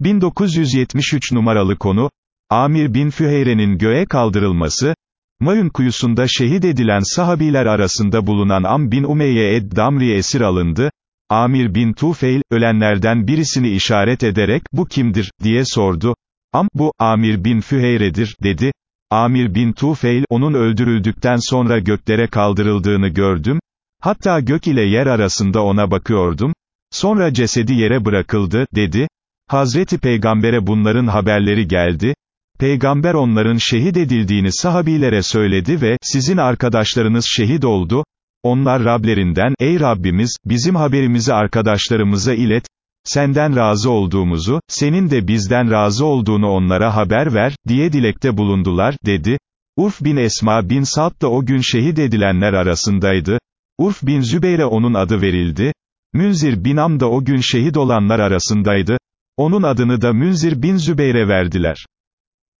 1973 numaralı konu, Amir bin Füheyre'nin göğe kaldırılması, Mayun kuyusunda şehit edilen sahabiler arasında bulunan Am bin Umeyye ed-Damri esir alındı, Amir bin Tufeil, ölenlerden birisini işaret ederek, bu kimdir, diye sordu, Am, bu, Amir bin Füheyre'dir, dedi, Amir bin Tufeil, onun öldürüldükten sonra göklere kaldırıldığını gördüm, hatta gök ile yer arasında ona bakıyordum, sonra cesedi yere bırakıldı, dedi, Hazreti Peygamber'e bunların haberleri geldi, Peygamber onların şehit edildiğini sahabilere söyledi ve, sizin arkadaşlarınız şehit oldu, onlar Rablerinden, ey Rabbimiz, bizim haberimizi arkadaşlarımıza ilet, senden razı olduğumuzu, senin de bizden razı olduğunu onlara haber ver, diye dilekte bulundular, dedi. Urf bin Esma bin Sa'd da o gün şehit edilenler arasındaydı. Urf bin Zübeyre onun adı verildi. Münzir bin Am da o gün şehit olanlar arasındaydı. Onun adını da Münzir bin Zübeyre verdiler.